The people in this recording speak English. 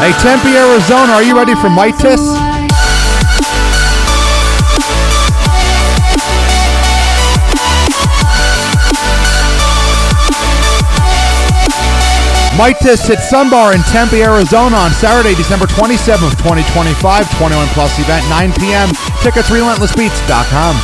Hey, Tempe, Arizona, are you ready for Mitis? Mitis hits Sunbar in Tempe, Arizona on Saturday, December 27th, 2025, 21 plus event, 9 p.m. Tickets relentlessbeats.com.